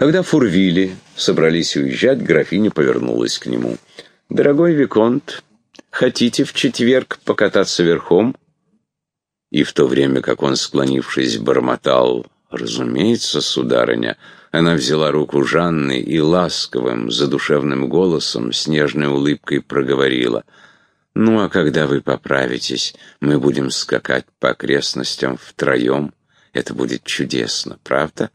Когда Фурвили собрались уезжать, графиня повернулась к нему. «Дорогой Виконт, хотите в четверг покататься верхом?» И в то время, как он, склонившись, бормотал, «Разумеется, сударыня», она взяла руку Жанны и ласковым, задушевным голосом, с нежной улыбкой проговорила, «Ну, а когда вы поправитесь, мы будем скакать по окрестностям втроем. Это будет чудесно, правда?»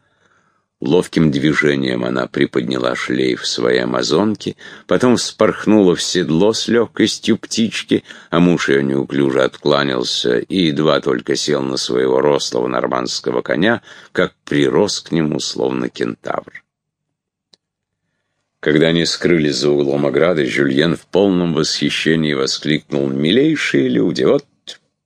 Ловким движением она приподняла шлейф своей амазонки, потом вспорхнула в седло с легкостью птички, а муж ее неуклюже откланялся и едва только сел на своего рослого нормандского коня, как прирос к нему, словно кентавр. Когда они скрылись за углом ограды, Жюльен в полном восхищении воскликнул «Милейшие люди! Вот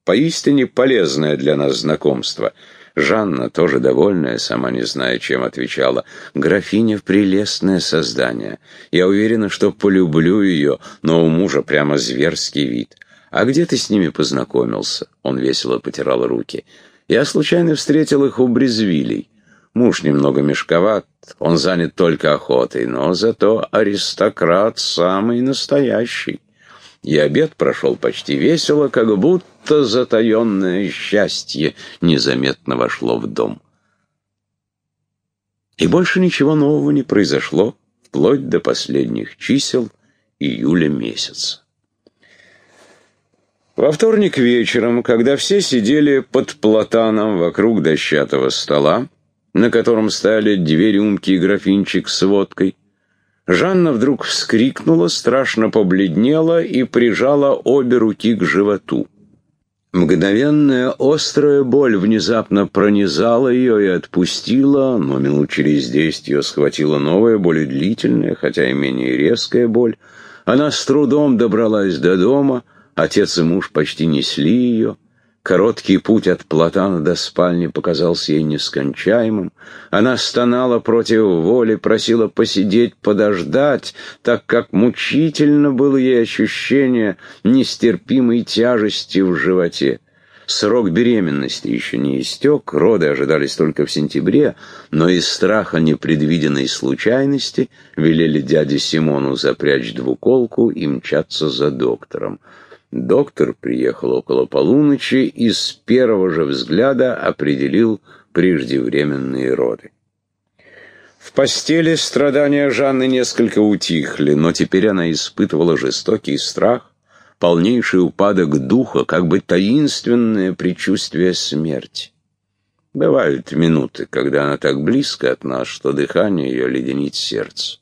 поистине полезное для нас знакомство!» Жанна, тоже довольная, сама не зная, чем отвечала, «Графиня — прелестное создание. Я уверена, что полюблю ее, но у мужа прямо зверский вид. А где ты с ними познакомился?» Он весело потирал руки. «Я случайно встретил их у Брезвилей. Муж немного мешковат, он занят только охотой, но зато аристократ самый настоящий» и обед прошел почти весело, как будто затаенное счастье незаметно вошло в дом. И больше ничего нового не произошло, вплоть до последних чисел июля месяца. Во вторник вечером, когда все сидели под платаном вокруг дощатого стола, на котором стояли две рюмки и графинчик с водкой, Жанна вдруг вскрикнула, страшно побледнела и прижала обе руки к животу. Мгновенная острая боль внезапно пронизала ее и отпустила, но минут через десять ее схватила новая, более длительная, хотя и менее резкая боль. Она с трудом добралась до дома, отец и муж почти несли ее. Короткий путь от платана до спальни показался ей нескончаемым. Она стонала против воли, просила посидеть, подождать, так как мучительно было ей ощущение нестерпимой тяжести в животе. Срок беременности еще не истек, роды ожидались только в сентябре, но из страха непредвиденной случайности велели дяде Симону запрячь двуколку и мчаться за доктором. Доктор приехал около полуночи и с первого же взгляда определил преждевременные роды. В постели страдания Жанны несколько утихли, но теперь она испытывала жестокий страх, полнейший упадок духа, как бы таинственное предчувствие смерти. Бывают минуты, когда она так близко от нас, что дыхание ее леденит сердце.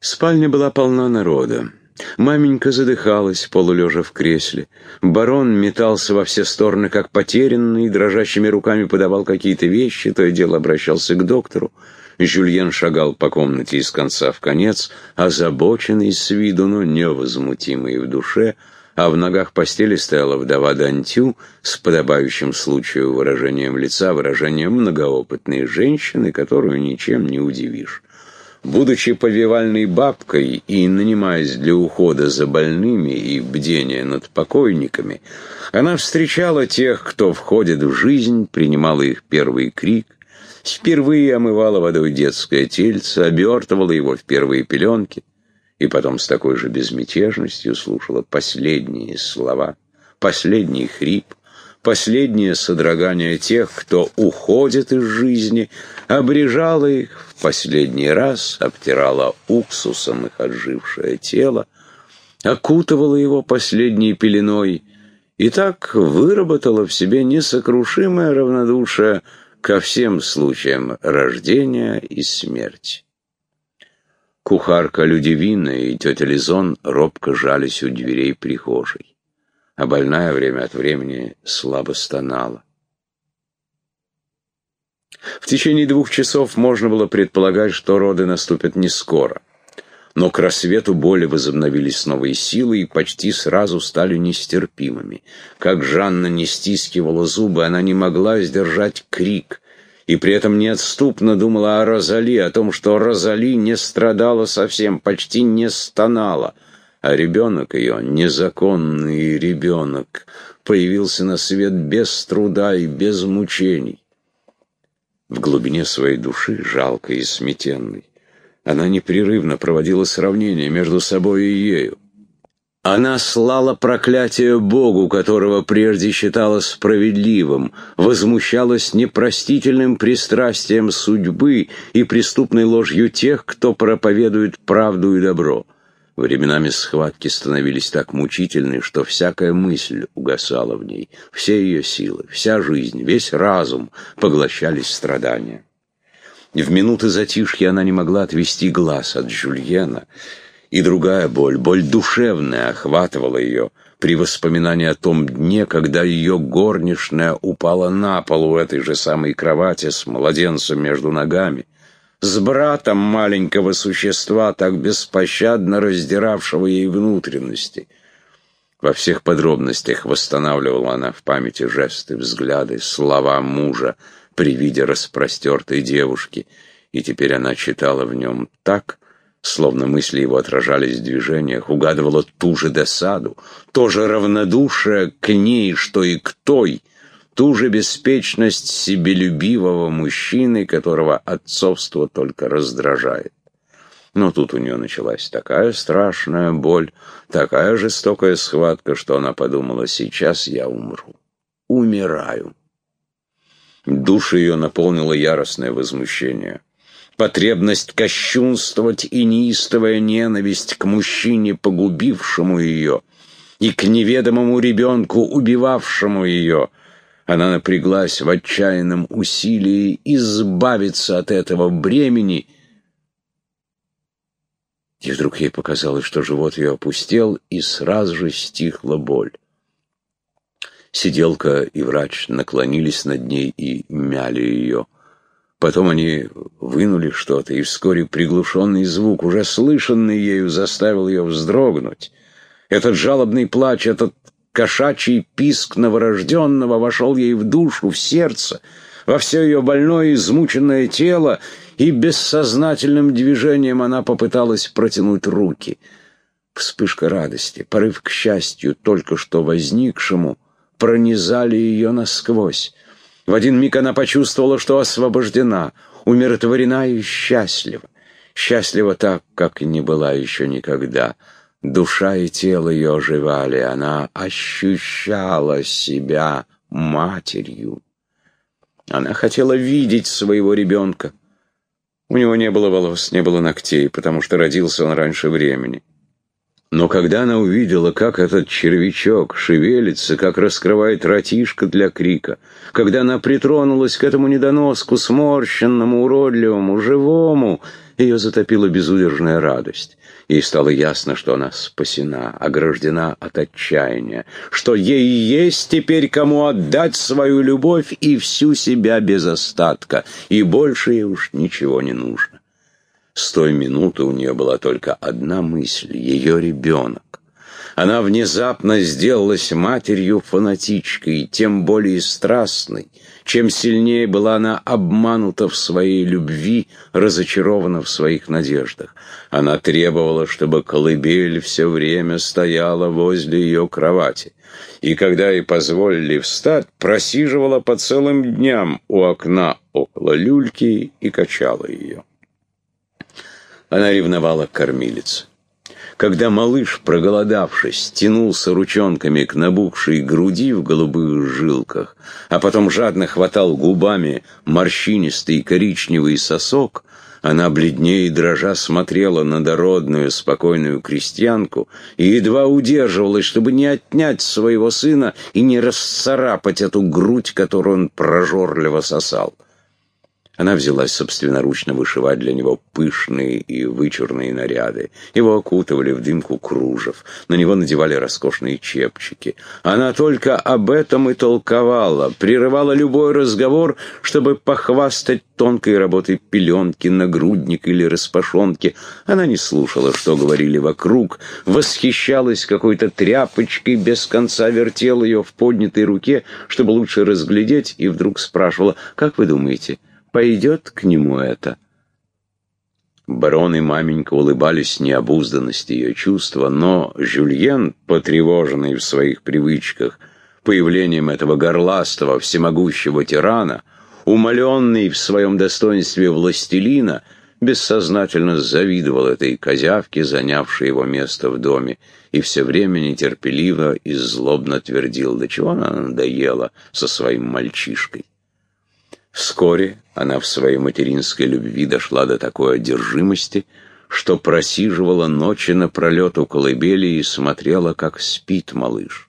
Спальня была полна народа. Маменька задыхалась, полулежа в кресле. Барон метался во все стороны, как потерянный, дрожащими руками подавал какие-то вещи, то и дело обращался к доктору. Жюльен шагал по комнате из конца в конец, озабоченный с виду, но невозмутимый в душе, а в ногах постели стояла вдова Дантю с подобающим случаю выражением лица, выражением многоопытной женщины, которую ничем не удивишь. Будучи повивальной бабкой и нанимаясь для ухода за больными и бдения над покойниками, она встречала тех, кто входит в жизнь, принимала их первый крик, впервые омывала водой детское тельце, обертывала его в первые пеленки и потом с такой же безмятежностью слушала последние слова, последний хрип, последнее содрогание тех, кто уходит из жизни, обрежала их в последний раз, обтирала уксусом их отжившее тело, окутывала его последней пеленой и так выработала в себе несокрушимое равнодушие ко всем случаям рождения и смерти. Кухарка Людивина и тетя Лизон робко жались у дверей прихожей а больная время от времени слабо стонала. В течение двух часов можно было предполагать, что роды наступят не скоро. Но к рассвету боли возобновились с новой силой и почти сразу стали нестерпимыми. Как Жанна не стискивала зубы, она не могла сдержать крик, и при этом неотступно думала о Розали, о том, что Розали не страдала совсем, почти не стонала — а ребенок ее, незаконный ребенок, появился на свет без труда и без мучений. В глубине своей души, жалкой и сметенной, она непрерывно проводила сравнение между собой и ею. Она слала проклятие Богу, которого прежде считала справедливым, возмущалась непростительным пристрастием судьбы и преступной ложью тех, кто проповедует правду и добро. Временами схватки становились так мучительны, что всякая мысль угасала в ней, все ее силы, вся жизнь, весь разум поглощались страдания. В минуты затишья она не могла отвести глаз от Жюльена, и другая боль, боль душевная, охватывала ее при воспоминании о том дне, когда ее горничная упала на пол у этой же самой кровати с младенцем между ногами, с братом маленького существа, так беспощадно раздиравшего ей внутренности. Во всех подробностях восстанавливала она в памяти жесты, взгляды, слова мужа при виде распростертой девушки, и теперь она читала в нем так, словно мысли его отражались в движениях, угадывала ту же досаду, то же равнодушие к ней, что и к той, ту же беспечность себелюбивого мужчины, которого отцовство только раздражает. Но тут у нее началась такая страшная боль, такая жестокая схватка, что она подумала, сейчас я умру. Умираю. Душу ее наполнило яростное возмущение потребность кощунствовать и неистовая ненависть к мужчине, погубившему ее, и к неведомому ребенку, убивавшему ее. Она напряглась в отчаянном усилии избавиться от этого бремени, и вдруг ей показалось, что живот ее опустел, и сразу же стихла боль. Сиделка и врач наклонились над ней и мяли ее. Потом они вынули что-то, и вскоре приглушенный звук, уже слышанный ею, заставил ее вздрогнуть. Этот жалобный плач, этот кошачий писк новорожденного вошел ей в душу, в сердце, во все ее больное измученное тело, и бессознательным движением она попыталась протянуть руки. Вспышка радости, порыв к счастью, только что возникшему, пронизали ее насквозь. В один миг она почувствовала, что освобождена, умиротворена и счастлива. Счастлива так, как не была еще никогда. Душа и тело ее оживали, она ощущала себя матерью. Она хотела видеть своего ребенка. У него не было волос, не было ногтей, потому что родился он раньше времени. Но когда она увидела, как этот червячок шевелится, как раскрывает ротишко для крика, когда она притронулась к этому недоноску, сморщенному, уродливому, живому, ее затопила безудержная радость. Ей стало ясно, что она спасена, ограждена от отчаяния, что ей есть теперь кому отдать свою любовь и всю себя без остатка, и больше ей уж ничего не нужно. С той минуты у нее была только одна мысль — ее ребенок. Она внезапно сделалась матерью-фанатичкой, тем более страстной, чем сильнее была она обманута в своей любви, разочарована в своих надеждах. Она требовала, чтобы колыбель все время стояла возле ее кровати, и когда ей позволили встать, просиживала по целым дням у окна около люльки и качала ее. Она ревновала к кормилице. Когда малыш, проголодавшись, тянулся ручонками к набухшей груди в голубых жилках, а потом жадно хватал губами морщинистый коричневый сосок, она бледнее и дрожа смотрела на дородную, спокойную крестьянку и едва удерживалась, чтобы не отнять своего сына и не расцарапать эту грудь, которую он прожорливо сосал. Она взялась собственноручно вышивать для него пышные и вычурные наряды. Его окутывали в дымку кружев, на него надевали роскошные чепчики. Она только об этом и толковала, прерывала любой разговор, чтобы похвастать тонкой работой пеленки, нагрудник или распашонки. Она не слушала, что говорили вокруг, восхищалась какой-то тряпочкой, без конца вертела ее в поднятой руке, чтобы лучше разглядеть, и вдруг спрашивала, «Как вы думаете?» Пойдет к нему это. Барон и маменька улыбались необузданности ее чувства, но Жюльен, потревоженный в своих привычках появлением этого горластого, всемогущего тирана, умаленный в своем достоинстве властелина, бессознательно завидовал этой козявке, занявшей его место в доме, и все время нетерпеливо и злобно твердил, до чего она надоела со своим мальчишкой. Вскоре она в своей материнской любви дошла до такой одержимости, что просиживала ночи напролет у колыбели и смотрела, как спит малыш.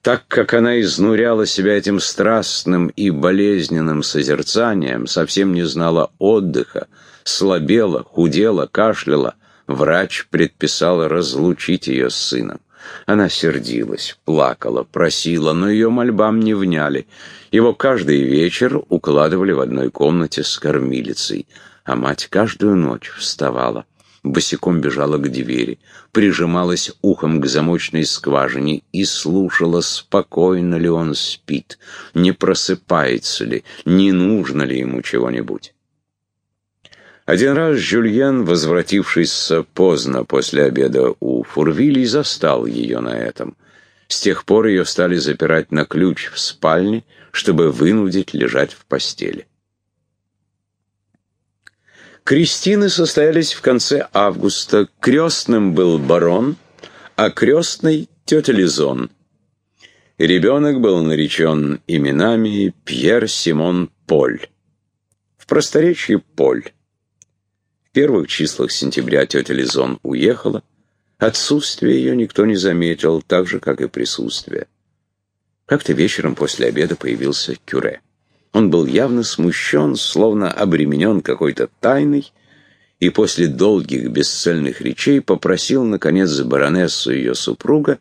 Так как она изнуряла себя этим страстным и болезненным созерцанием, совсем не знала отдыха, слабела, худела, кашляла, врач предписал разлучить ее с сыном. Она сердилась, плакала, просила, но ее мольбам не вняли. Его каждый вечер укладывали в одной комнате с кормилицей, а мать каждую ночь вставала, босиком бежала к двери, прижималась ухом к замочной скважине и слушала, спокойно ли он спит, не просыпается ли, не нужно ли ему чего-нибудь. Один раз Жюльен, возвратившись поздно после обеда у Фурвилей, застал ее на этом. С тех пор ее стали запирать на ключ в спальне, чтобы вынудить лежать в постели. Крестины состоялись в конце августа. Крестным был барон, а крестной — тетя Лизон. Ребенок был наречен именами Пьер Симон Поль. В просторечии Поль. В первых числах сентября тетя Лизон уехала. Отсутствие ее никто не заметил, так же, как и присутствие. Как-то вечером после обеда появился Кюре. Он был явно смущен, словно обременен какой-то тайной, и после долгих бесцельных речей попросил, наконец, баронессу и ее супруга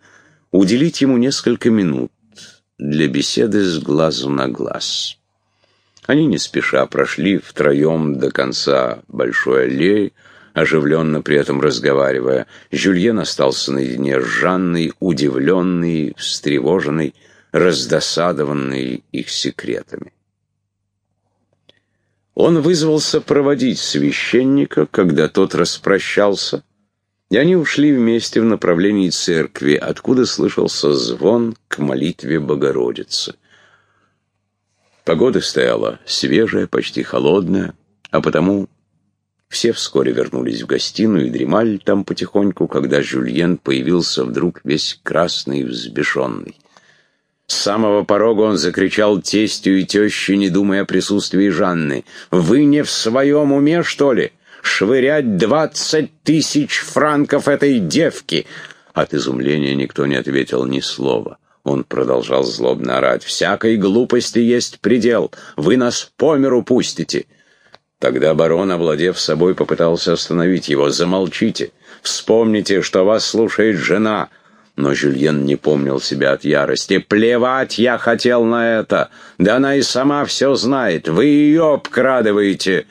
уделить ему несколько минут для беседы с глазу на глаз. Они не спеша прошли втроем до конца большой аллеи, оживленно при этом разговаривая. Жюльен остался наедине с Жанной, удивленный, встревоженный, раздосадованный их секретами. Он вызвался проводить священника, когда тот распрощался, и они ушли вместе в направлении церкви, откуда слышался звон к молитве Богородицы. Погода стояла свежая, почти холодная, а потому все вскоре вернулись в гостиную и дремали там потихоньку, когда Жюльен появился вдруг весь красный и взбешенный. С самого порога он закричал тестью и теще, не думая о присутствии Жанны. «Вы не в своем уме, что ли? Швырять двадцать тысяч франков этой девки!» От изумления никто не ответил ни слова. Он продолжал злобно орать. «Всякой глупости есть предел. Вы нас по миру пустите!» Тогда барон, овладев собой, попытался остановить его. «Замолчите! Вспомните, что вас слушает жена!» Но Жюльен не помнил себя от ярости. «Плевать я хотел на это! Да она и сама все знает! Вы ее обкрадываете!»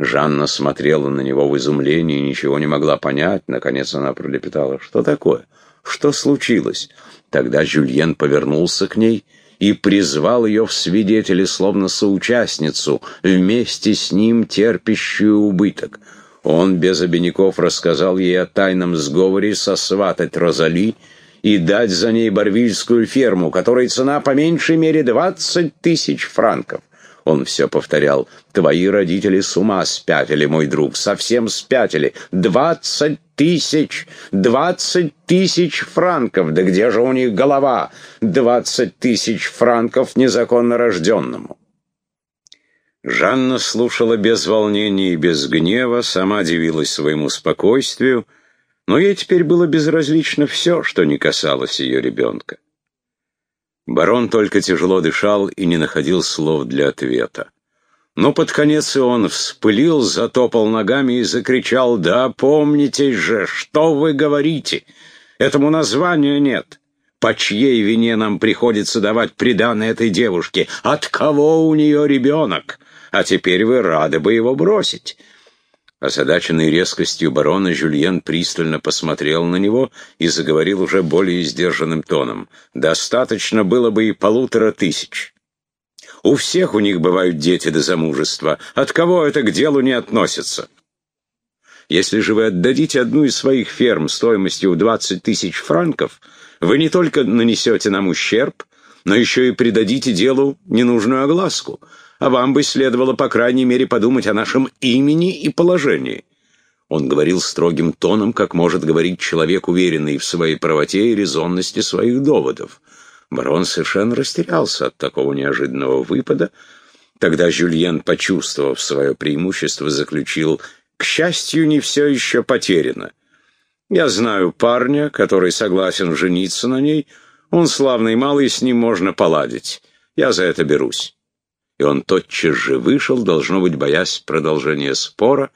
Жанна смотрела на него в изумлении и ничего не могла понять. Наконец она пролепетала. «Что такое? Что случилось?» Тогда Жюльен повернулся к ней и призвал ее в свидетели, словно соучастницу, вместе с ним терпящую убыток. Он без обиняков рассказал ей о тайном сговоре сосватать Розали и дать за ней барвильскую ферму, которой цена по меньшей мере двадцать тысяч франков. Он все повторял. «Твои родители с ума спятили, мой друг, совсем спятили. Двадцать тысяч! Двадцать тысяч франков! Да где же у них голова? Двадцать тысяч франков незаконно рожденному!» Жанна слушала без волнения и без гнева, сама дивилась своему спокойствию, но ей теперь было безразлично все, что не касалось ее ребенка. Барон только тяжело дышал и не находил слов для ответа. Но под конец и он вспылил, затопал ногами и закричал, «Да помните же, что вы говорите? Этому названия нет. По чьей вине нам приходится давать приданное этой девушке? От кого у нее ребенок? А теперь вы рады бы его бросить. Озадаченный резкостью барона, Жюльен пристально посмотрел на него и заговорил уже более сдержанным тоном. «Достаточно было бы и полутора тысяч. У всех у них бывают дети до замужества. От кого это к делу не относится? Если же вы отдадите одну из своих ферм стоимостью в 20 тысяч франков, вы не только нанесете нам ущерб, но еще и придадите делу ненужную огласку. А вам бы следовало, по крайней мере, подумать о нашем имени и положении». Он говорил строгим тоном, как может говорить человек, уверенный в своей правоте и резонности своих доводов. Барон совершенно растерялся от такого неожиданного выпада. Тогда Жюльен, почувствовав свое преимущество, заключил «К счастью, не все еще потеряно. Я знаю парня, который согласен жениться на ней. Он славный малый, с ним можно поладить. Я за это берусь». И он тотчас же вышел, должно быть, боясь продолжения спора,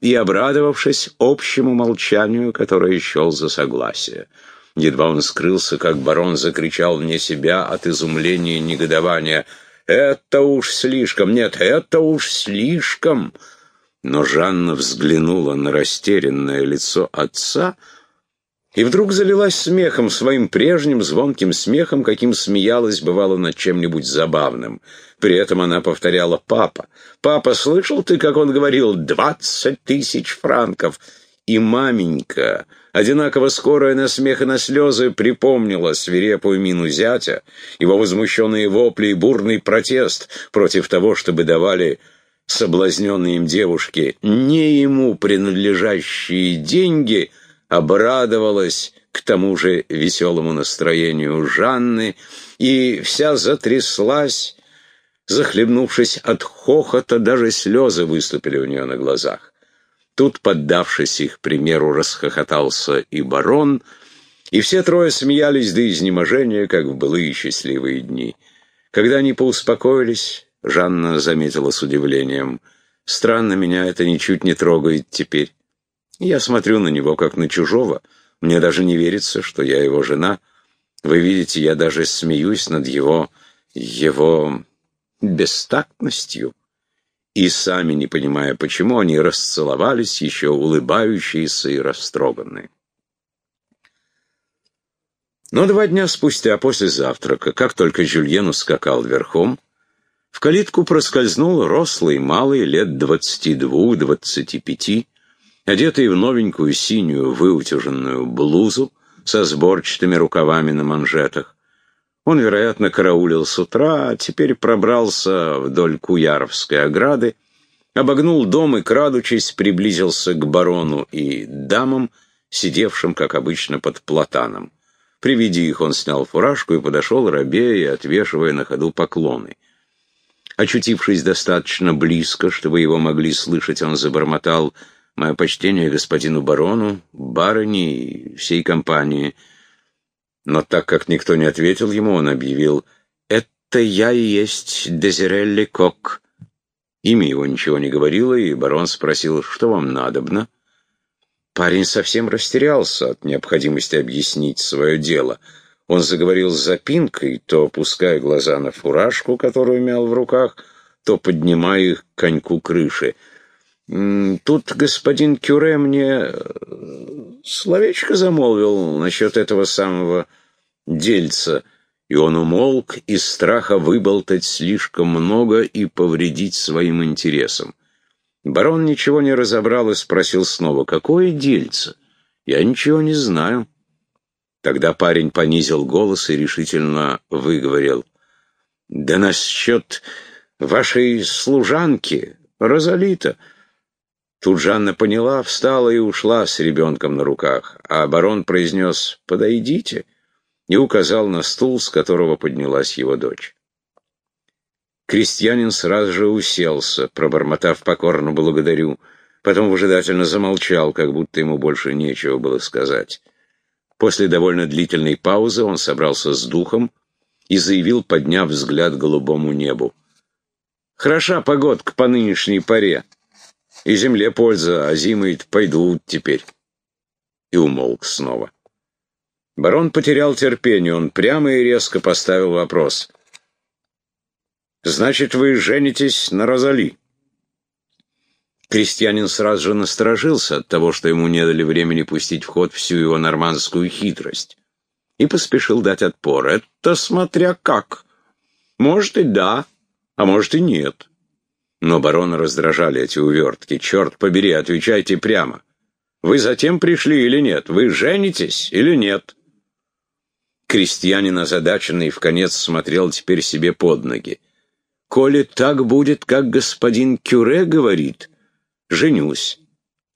и обрадовавшись общему молчанию, которое счел за согласие. Едва он скрылся, как барон закричал вне себя от изумления и негодования. «Это уж слишком! Нет, это уж слишком!» Но Жанна взглянула на растерянное лицо отца и вдруг залилась смехом, своим прежним звонким смехом, каким смеялась, бывало, над чем-нибудь забавным. При этом она повторяла «Папа, папа, слышал ты, как он говорил? Двадцать тысяч франков!» И маменька, одинаково скорая на смех и на слезы, припомнила свирепую мину зятя, его возмущенные вопли и бурный протест против того, чтобы давали соблазненные им девушки не ему принадлежащие деньги, обрадовалась к тому же веселому настроению Жанны и вся затряслась, захлебнувшись от хохота, даже слезы выступили у нее на глазах. Тут, поддавшись их примеру, расхохотался и барон, и все трое смеялись до изнеможения, как в былые счастливые дни. Когда они поуспокоились, Жанна заметила с удивлением, «Странно, меня это ничуть не трогает теперь. Я смотрю на него, как на чужого. Мне даже не верится, что я его жена. Вы видите, я даже смеюсь над его... его... бестактностью» и сами, не понимая почему, они расцеловались, еще улыбающиеся и растроганные. Но два дня спустя, после завтрака, как только Жюльен ускакал верхом, в калитку проскользнул рослый, малый, лет двадцати двух-двадцати пяти, одетый в новенькую синюю выутюженную блузу со сборчатыми рукавами на манжетах, он, вероятно, караулил с утра, а теперь пробрался вдоль Куяровской ограды, обогнул дом и, крадучись, приблизился к барону и дамам, сидевшим, как обычно, под платаном. При виде их он снял фуражку и подошел, рабея отвешивая на ходу поклоны. Очутившись достаточно близко, чтобы его могли слышать, он забормотал «Мое почтение господину барону, барыне и всей компании». Но так как никто не ответил ему, он объявил «Это я и есть Дезирелли Кок». Имя его ничего не говорило, и барон спросил «Что вам надобно?» Парень совсем растерялся от необходимости объяснить свое дело. Он заговорил с запинкой, то опуская глаза на фуражку, которую мял в руках, то поднимая их к коньку крыши. Тут господин Кюре мне э, словечко замолвил насчет этого самого дельца, и он умолк из страха выболтать слишком много и повредить своим интересам. Барон ничего не разобрал и спросил снова, «Какое дельце? Я ничего не знаю». Тогда парень понизил голос и решительно выговорил, «Да насчет вашей служанки, Розалита». Тут Жанна поняла, встала и ушла с ребенком на руках, а барон произнес «Подойдите» и указал на стул, с которого поднялась его дочь. Крестьянин сразу же уселся, пробормотав покорно «благодарю», потом выжидательно замолчал, как будто ему больше нечего было сказать. После довольно длительной паузы он собрался с духом и заявил, подняв взгляд к голубому небу. «Хороша погодка по нынешней поре. И земле польза, а зимы пойдут теперь. И умолк снова. Барон потерял терпение, он прямо и резко поставил вопрос. «Значит, вы женитесь на Розали?» Крестьянин сразу же насторожился от того, что ему не дали времени пустить в ход всю его нормандскую хитрость, и поспешил дать отпор. «Это смотря как. Может и да, а может и нет». Но барона раздражали эти увертки. «Черт побери, отвечайте прямо. Вы затем пришли или нет? Вы женитесь или нет?» Крестьянин озадаченный в конец смотрел теперь себе под ноги. коли так будет, как господин Кюре говорит, женюсь.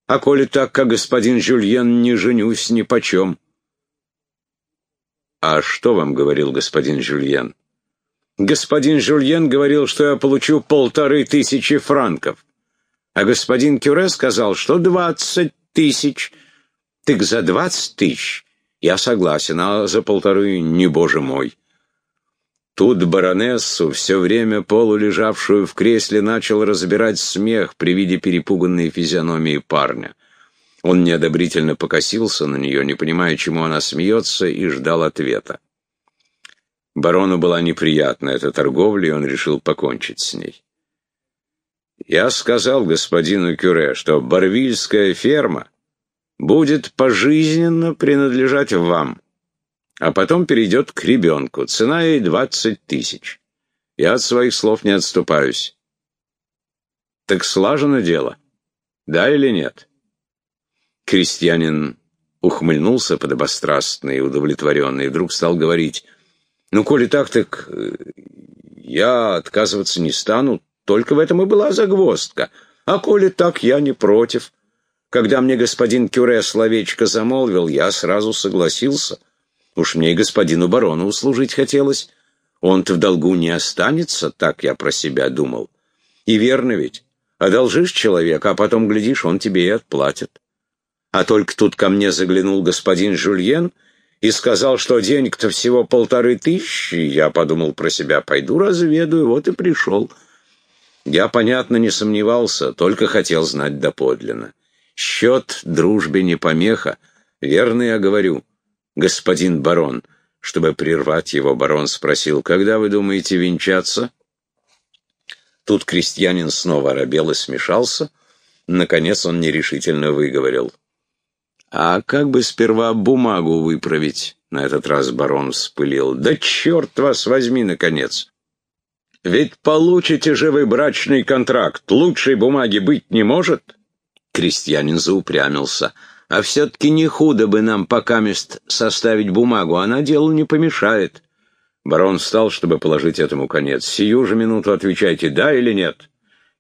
А коли так, как господин Жюльен, не женюсь ни почем. А что вам говорил господин Жюльен? Господин Жюльен говорил, что я получу полторы тысячи франков. А господин Кюре сказал, что двадцать тысяч. Так за двадцать тысяч я согласен, а за полторы не боже мой. Тут баронессу, все время полулежавшую в кресле, начал разбирать смех при виде перепуганной физиономии парня. Он неодобрительно покосился на нее, не понимая, чему она смеется, и ждал ответа. Барону была неприятна эта торговля, и он решил покончить с ней. «Я сказал господину Кюре, что Барвильская ферма будет пожизненно принадлежать вам» а потом перейдет к ребенку. Цена ей двадцать тысяч. Я от своих слов не отступаюсь. Так слажено дело. Да или нет? Крестьянин ухмыльнулся подобострастно и удовлетворенно, и вдруг стал говорить, «Ну, коли так, так э, я отказываться не стану, только в этом и была загвоздка. А коли так, я не против. Когда мне господин Кюре словечко замолвил, я сразу согласился». Уж мне и господину барону услужить хотелось. Он-то в долгу не останется, так я про себя думал. И верно ведь. Одолжишь человека, а потом, глядишь, он тебе и отплатит. А только тут ко мне заглянул господин Жульен и сказал, что денег-то всего полторы тысячи. Я подумал про себя, пойду разведаю, вот и пришел. Я, понятно, не сомневался, только хотел знать доподлинно. Счет дружбе не помеха, верно я говорю господин барон. Чтобы прервать его, барон спросил, «Когда вы думаете венчаться?» Тут крестьянин снова оробел и смешался. Наконец он нерешительно выговорил. «А как бы сперва бумагу выправить?» На этот раз барон вспылил. «Да черт вас возьми, наконец! Ведь получите же вы брачный контракт. Лучшей бумаги быть не может?» Крестьянин заупрямился. А все-таки не худо бы нам пока мест составить бумагу, она делу не помешает. Барон встал, чтобы положить этому конец. Сию же минуту отвечайте, да или нет.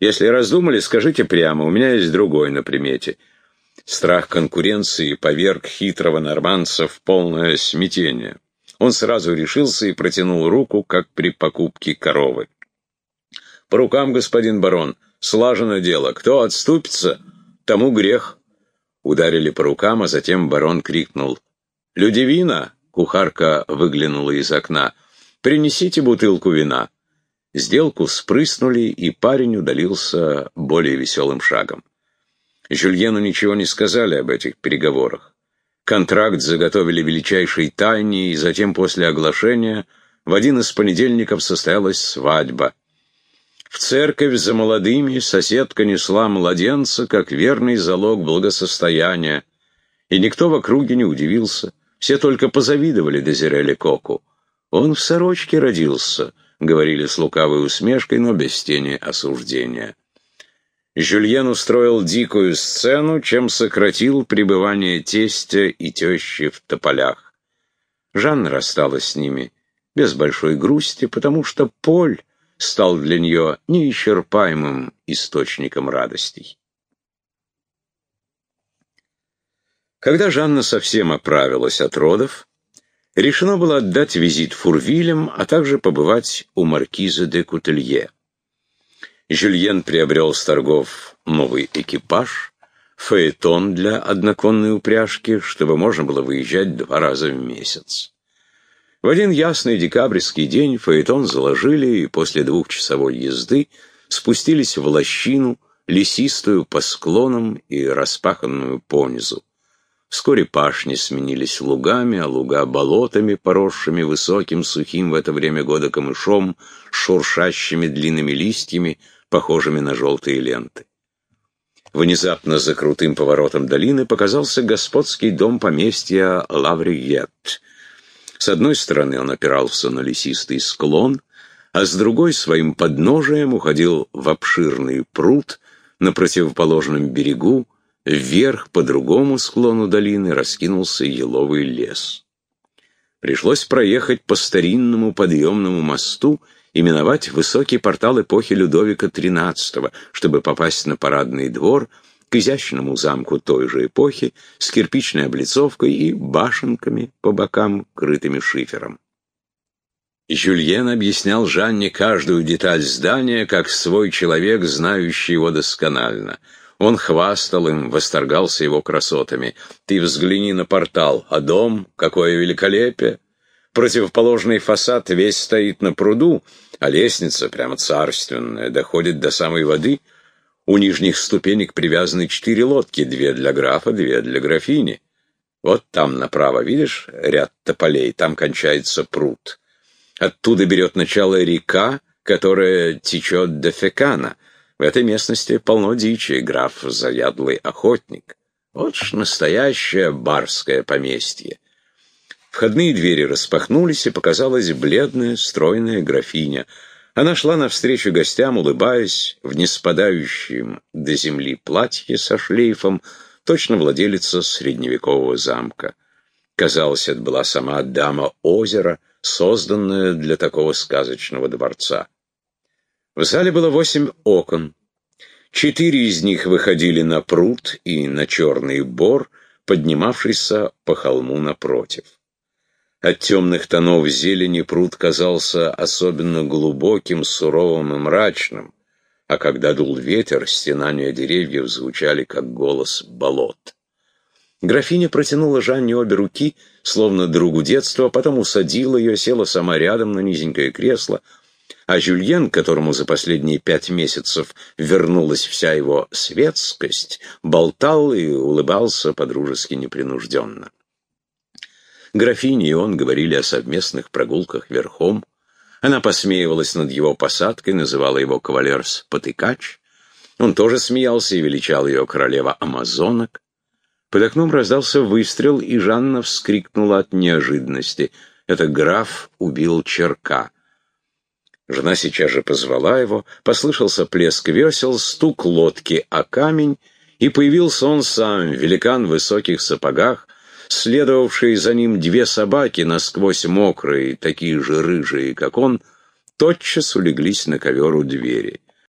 Если раздумали, скажите прямо, у меня есть другой на примете. Страх конкуренции поверг хитрого норманца в полное смятение. Он сразу решился и протянул руку, как при покупке коровы. «По рукам, господин барон, слажено дело. Кто отступится, тому грех». Ударили по рукам, а затем барон крикнул. «Людивина!» — кухарка выглянула из окна. «Принесите бутылку вина». Сделку спрыснули, и парень удалился более веселым шагом. Жюльену ничего не сказали об этих переговорах. Контракт заготовили величайшей тайне, и затем после оглашения в один из понедельников состоялась свадьба. В церковь за молодыми соседка несла младенца, как верный залог благосостояния, и никто в округе не удивился, все только позавидовали Дезиреле Коку. «Он в сорочке родился», — говорили с лукавой усмешкой, но без тени осуждения. Жюльен устроил дикую сцену, чем сократил пребывание тестя и тещи в тополях. Жанна рассталась с ними без большой грусти, потому что Поль стал для нее неисчерпаемым источником радостей. Когда Жанна совсем оправилась от родов, решено было отдать визит Фурвилям, а также побывать у маркиза де Кутелье. Жюльен приобрел с торгов новый экипаж, фаэтон для одноконной упряжки, чтобы можно было выезжать два раза в месяц. В один ясный декабрьский день фаэтон заложили и после двухчасовой езды спустились в лощину, лесистую по склонам и распаханную понизу. Вскоре пашни сменились лугами, а луга — болотами, поросшими высоким, сухим в это время года камышом, шуршащими длинными листьями, похожими на желтые ленты. Внезапно за крутым поворотом долины показался господский дом поместья Лавриет — с одной стороны он опирался на лесистый склон, а с другой своим подножием уходил в обширный пруд на противоположном берегу, вверх по другому склону долины раскинулся еловый лес. Пришлось проехать по старинному подъемному мосту именовать высокий портал эпохи Людовика XIII, чтобы попасть на парадный двор к изящному замку той же эпохи с кирпичной облицовкой и башенками по бокам, крытыми шифером. Жюльен объяснял Жанне каждую деталь здания, как свой человек, знающий его досконально. Он хвастал им, восторгался его красотами. «Ты взгляни на портал, а дом, какое великолепие!» Противоположный фасад весь стоит на пруду, а лестница, прямо царственная, доходит до самой воды. У нижних ступенек привязаны четыре лодки, две для графа, две для графини. Вот там направо, видишь, ряд тополей, там кончается пруд. Оттуда берет начало река, которая течет до Фекана. В этой местности полно дичи, граф заядлый охотник. Вот ж настоящее барское поместье. Входные двери распахнулись, и показалась бледная, стройная графиня. Она шла навстречу гостям, улыбаясь, в неспадающем до земли платье со шлейфом, точно владелица средневекового замка. Казалось, это была сама дама озера, созданная для такого сказочного дворца. В зале было восемь окон. Четыре из них выходили на пруд и на черный бор, поднимавшийся по холму напротив. От темных тонов зелени пруд казался особенно глубоким, суровым и мрачным, а когда дул ветер, стенания деревьев звучали, как голос болот. Графиня протянула Жанне обе руки, словно другу детства, потом усадила ее, села сама рядом на низенькое кресло, а Жюльен, которому за последние пять месяцев вернулась вся его светскость, болтал и улыбался подружески непринужденно. Графиня и он говорили о совместных прогулках верхом. Она посмеивалась над его посадкой, называла его кавалер-спотыкач. Он тоже смеялся и величал ее королева амазонок. Под окном раздался выстрел, и Жанна вскрикнула от неожиданности. Это граф убил черка. Жена сейчас же позвала его, послышался плеск весел, стук лодки о камень, и появился он сам, великан в высоких сапогах, следовавшие за ним две собаки, насквозь мокрые, такие же рыжие, как он, тотчас улеглись на ковер у двери.